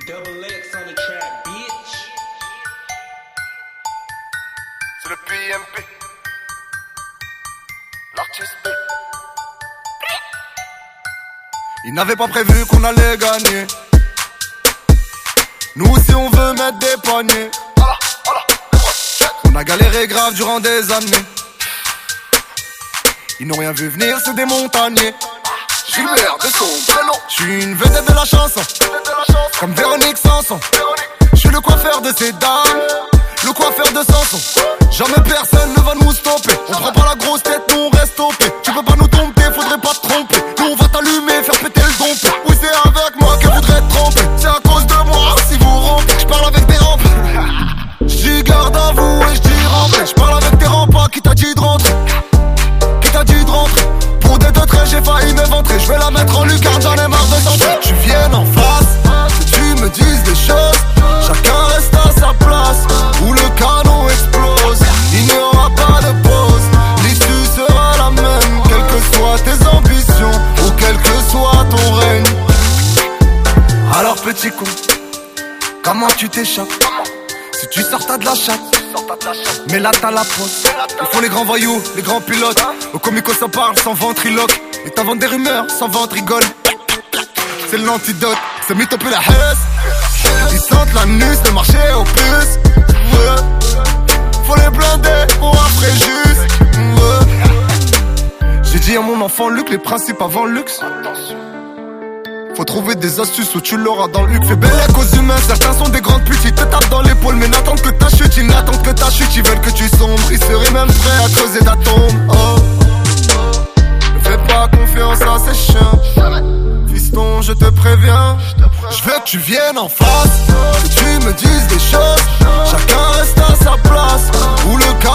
Double X on the track, bitch. C'est le PMP. L'artiste P. Ils n'avaient pas prévu qu'on allait gagner. Nous aussi on veut mettre des paniers. On a galéré grave durant des années. Ils n'ont rien vu venir, c'est des montagners. Gilbert de son prénom. Je suis une vedette de la chanson, comme Véronique Sanson. Je suis le coiffeur de ces dames, le coiffeur de Sanson. Jamais personne ne va nous stopper. On prend pas la grosse tête, petit con, comment tu t'échappes? Si tu sors t'as de la chatte, mais là t'as la poste. Ils font les grands voyous, les grands pilotes. Au comico ça parle sans ventriloque. Et t'inventes des rumeurs sans ventrigole. C'est l'antidote, c'est mytho peu la hesse. Ils sentent la nuce, le marché au plus. Ouais. Faut les blinder pour après juste. Ouais. J'ai dit à mon enfant Luc, les principes avant le luxe. Faut trouver des astuces où tu l'auras dans le. Fais belle cause humain, certains sont des grandes putes, ils te tapent dans l'épaule, mais n'attendent que ta chute, ils n'attendent que ta chute, ils veulent que tu sombres, ils seraient même prêts à creuser ta tombe. Oh. Ne fais pas confiance à ces chiens. Fiston, je te préviens. Je veux que tu viennes en face, que tu me dises des choses. Chacun reste à sa place, où le cas